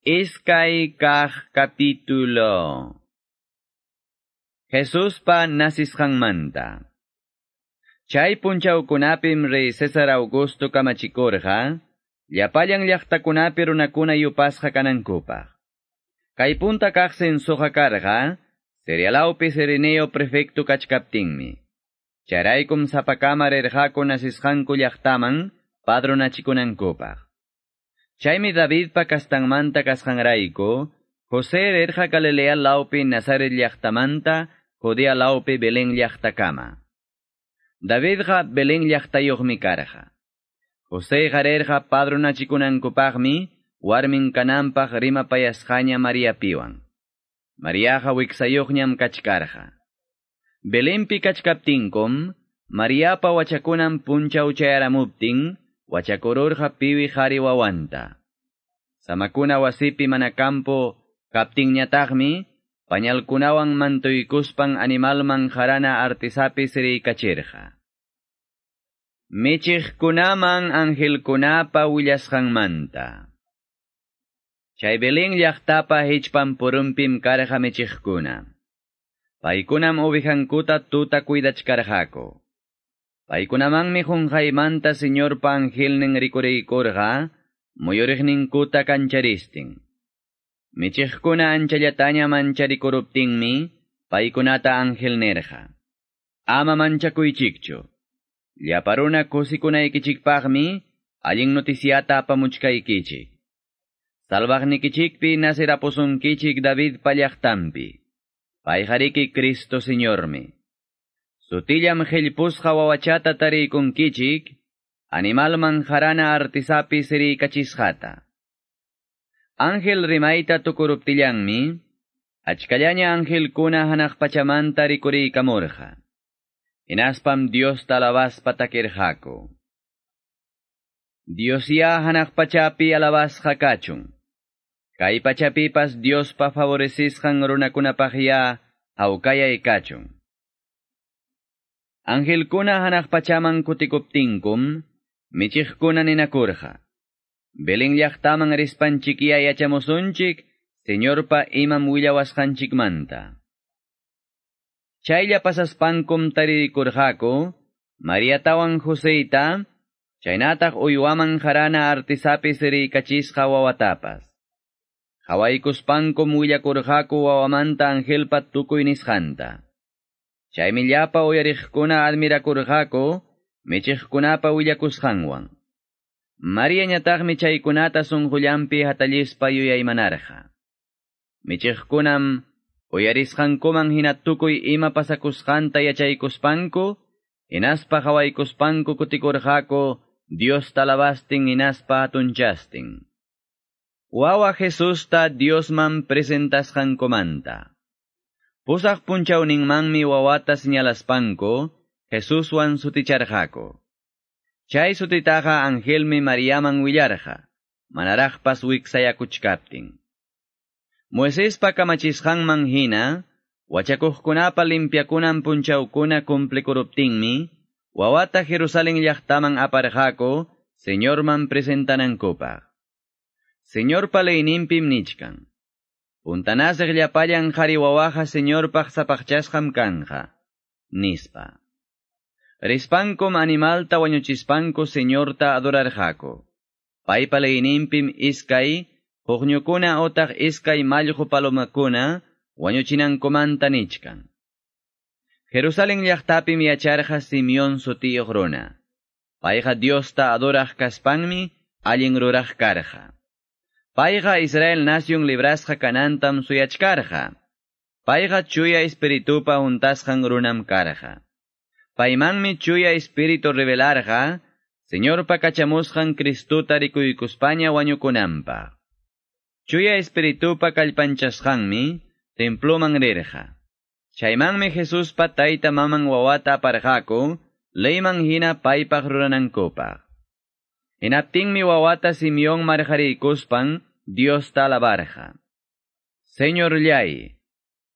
Iskay kah capítulo. Jesús pa manta. Chay punchawkunapim rey César Augusto kamachikurqa, llapallan llaqtakunapi runakuna yupasqa kanankupaq. Kay punta kaqsin suqa karqa, serialawpi Sereneo prefecto kachkaptinmi. Charaykum sapakama rirqaku nasisqanku llaqtaman, padronachikunankupaq. Chaymi David pa kastanmanta kasqanrayku, José erja Galilea laupi Nazaret llaqtamanta, Judea laupi Belén llaqtakama. Davidqa Belén llaqtayuqmi karqa. José garerja padronachikunankupaqmi, warmin kanampaq rima payasqaña María piwan. Mariaqa wiksayuqñam kachkarqa. Belénpi kachkaptinkum, Mariapa wachakunan punchaw chayaramuptin, wachakururqa piwi hari wawanta. Samakuna wasipi manakampo kaptinñataqmi, pañalkunawan mantuykuspan animalman harana artisapi siriykachirqa. Michiqkunaman angelkunapa willasqanmanta. Chay Belén llaqtapa hichpan purumpim karqa michiqkuna. Paykunam ovejankuta tuta cuidachkarqaku. Paykunamanmi junqaymanta Señorpa angelnin rikuraykurqa, muyuriqninkuta kancharistin. Michiqkuna anchallataña mancharikuruptinmi, paykunata angelnerqa. Ama manchakuychikchu. Llaparuna kusikunaykichikpaqmi, allin noticiata apamuchkaykichik. Salvaqnikichikpi nasirapusunkichik David pallaqtampi. Payjariki Cristo Señormi. Sutillam qillpusqa wawachata tariykunkichik, animalman harana artisapi siriykachisqata. Ángel rimayta tukuruptillanmi, achkallaña angelkuna hanaq pachamanta rikuriykamurqa. Hinaspam Dios talabaspa takirqaku. Dios ya hanaq pachapi alabasqa kachun. Kay pachapipas Diospa favorecisqan runakunapaq ya hawkayay kachun. Angelkuna hanaqpachaman kutikuptinkum, michiqkuna ninakurqa. Belin llaqtaman rispanchikia yachamusunchik, Señorpa imam willawasqanchikmanta. Chaylla pasaspankum taririkurqaku, Mariatawan Joseita, chaynataq uywaman harana artisapi siriykachisqa wawatapas. Hawaykuspankum willakurqaku wawamanta angelpa tukuy nisqanta. Chaymi llapa uyariqkuna admirakurqaku, michiqkunapa willakusqanwan. María ñataqmi chaykunata sunqullanpi hatallispa yuyaymanarqa. Michiqkunam uyarisqankuman hina tukuy ima pasakusqanta yachaykuspanku, hinaspa hawaykuspanku kutikurqaku, Dios talabastin hinaspa atunchastin. Wawa Jesusta Diosman presentasqankumanta. Pusaq punchawninmanmi wawata señalaspanko, Jesuswan suticharqako. Chay sutitaqa angelmi Mariaman willarqa, manaraqpas wiksayakuchkaptin. Moisespa kamachisqanman hina, wachakuqkunapa limpiakunan punchawkuna cumplikuruptinmi, wawata Jerusalén llaqtaman aparqako, Señorman presentanankupaq. Señor paleynimpim nichkan. Puntanasaq llapayan qhariwawaqa señorpaq sapaqchasqam kanqa, nispa. Rispankum animalta wañuchispanku señorta adorarqaku. Paypa leyninpim iskay, huqñukuna otaq iskay mallqu palomakuna wañuchinankumanta nichkan. Jerusalén llaqtapim yacharqa Simeon sutiyuq runa. Payqa Diosta adoraq kaspanmi allin ruraq karqa. Paiga Israel nación librasqa kanantam suyachkarqa. Paiga chuya espiritupa untasqan runam karqa. Paymanmi chuya espiritu revelarqa, Señorpa kachamusqan Cristuta rikuykuspaña wañukunanpaq. Chuya espiritupa kallpanchasqanmi, temploman rirqa. Chaymanmi Jesuspa tayta maman wawata aparqaku, leyman hina paypaq ruranankupaq. mi wawata Simeón marjarikuspan, Dios talabarja. Señor llay,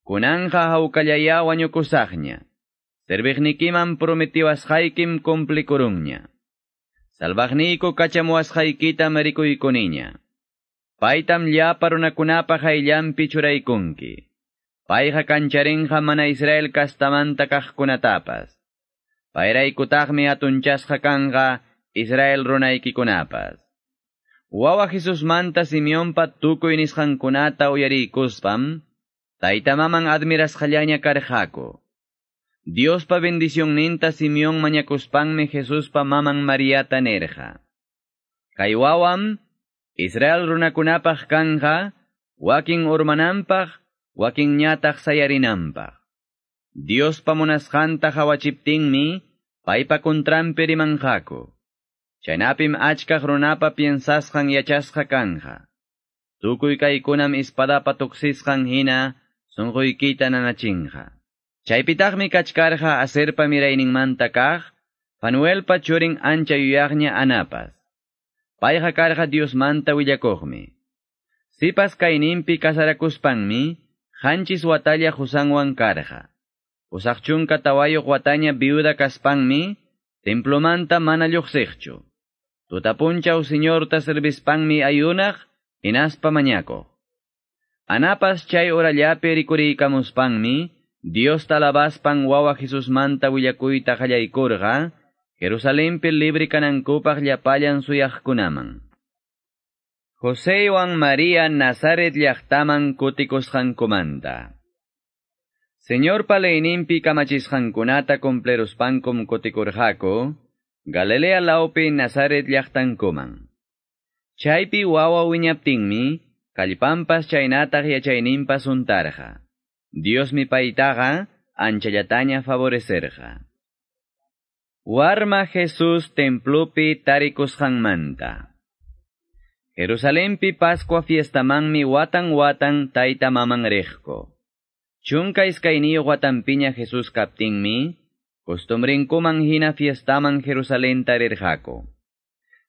kunanja hawkallaya wañukusaqña, serviqnikiman prometiwasqaykim cumplikurunña. Salvaqniyku kachamuwasqaykita merikuykuniña. Paytam llapa runakunapa hayllampi churaykunki. Payqa kancharinqa mana Israel kastamanta kaqkunatapas. Payraykutaqmi atunchasqa kanqa Israel runaykikunapas. Wawa Jesus manta Simeonpa tukuy nisqankunata uyariykuspam, tayta mamang admirasqallaña karjako. Dios Diospa bendicion Simeon mañakuspanme Jesuspa maman Mariata nerja. Kay wawam, Israel runakunapaj kanja, wakin urmanampaj, wakin ñataj sayarinampaj. Diospa munasjanta hawachiptinmi, paipa contramperimanjako. Chaynapim achkaq runapa piensasqan yachasqa kanja. Tukuy kaykunam ispadapa tuksisqan hina, sunquykita nanachinqa. Chaypitaqmi kachkarqa aserpa mirayninmanta kaq, Fanuelpa churin ancha yuyaqña anapas. Payqa karqa Diosmanta willakuqmi. Sipas kayninpi kasarakuspanmi, hanchis watalla husanwan karqa. Usaqchunka tawayuq wataña viuda kaspanmi, templomanta mana. Tutapunchaw señorta servispanmi ayunaq, inaspa mañako. Anapas chay orallapi rikuriykamuspanmi, Dios talabaspan wawa Jesusmanta willakuyta qallaykurqa, Jerusalempi libre kanankupaq llapallan suyaqkunaman. Josewan María Nazaret llaqtaman kutikusqankumanta. Señor paleinimpi kamachisqankunata compleruspankum kutikurqaku, Galilea laupi Nazaret llaqtankuman. Chaypi wawa wiñaptinmi, kallpampas chaynataq yachayninpas untarqa. Dios mi paytaqa anchallataña favorecerqa. Warma Jesús templupi tarikusqanmanta. Jerusalempi Pascua fiestamanmi watan watan taita maman rejko. Chunka iskayniyo watanpiña Jesús kaptinmi, Costumbrinkuman hina fiestaman Jerusalén tarirjako.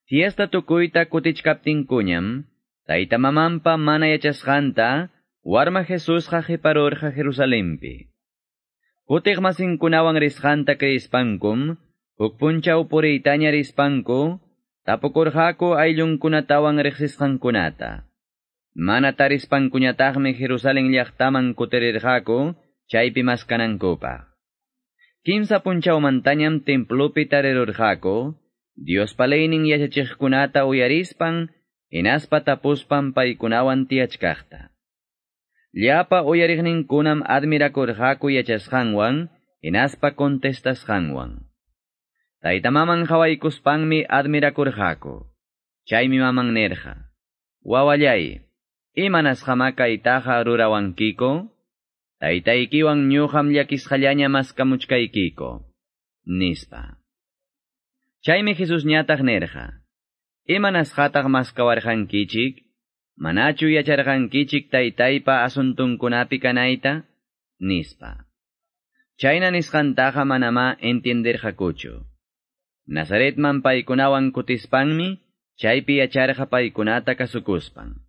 Fiesta tukuyta kutichkaptinkuñam, tayta mamanpa mana yachasqanta, warma Jesús jajiparurja Jerusalempi. Kutik masinkunawan risqanta kreispankum, hukpunchaw puriytaña rispanku, tapukurjako ayllunkunatawan riqsisqankunata. Mana tarispankuñataqmi Jerusalén llaqtaman kuterirjako, chaypi maskanankupaq. Kimsa punchaw mantañam templupi tarerurjako, Dios palaynin yachachiqkunata uyarispan, inaspa tapuspan paykunawan tiachkaqta. Llapa uyariqninkunam admirakurqaku yachasqanwan, inaspa contestasqanwan. Taytamaman hawaykuspanmi admirakurqaku. Chaymi maman nerja. Wawallay, imanasqama kaytaqa rurawankiko? Taytaykiwan ñuqam llakisqallaña maskamuchkaykiko. Nispa. Chaymi Jesus ñataq nerja. Imanasqataq maskawarqankichik? Manachu yacharqankichik taytaypa asuntunkunapi kanayta? Nispa. Chayna nisqantaqa manama entenderqakuchu. Nazaretman paykunawan kutispanmi, chaypi yacharqa paykunata kasukuspan.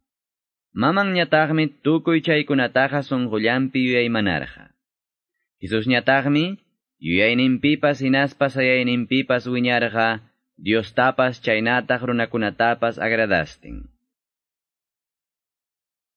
mamanñataqmi tukuy chaykunataqa sunqullanpi yuyaymanarqa. Kisusñataqmi yuyayninpipas hinaspas ayayninpipas wiñarqa, Diostapas chaynataq runakunatapas agradastin.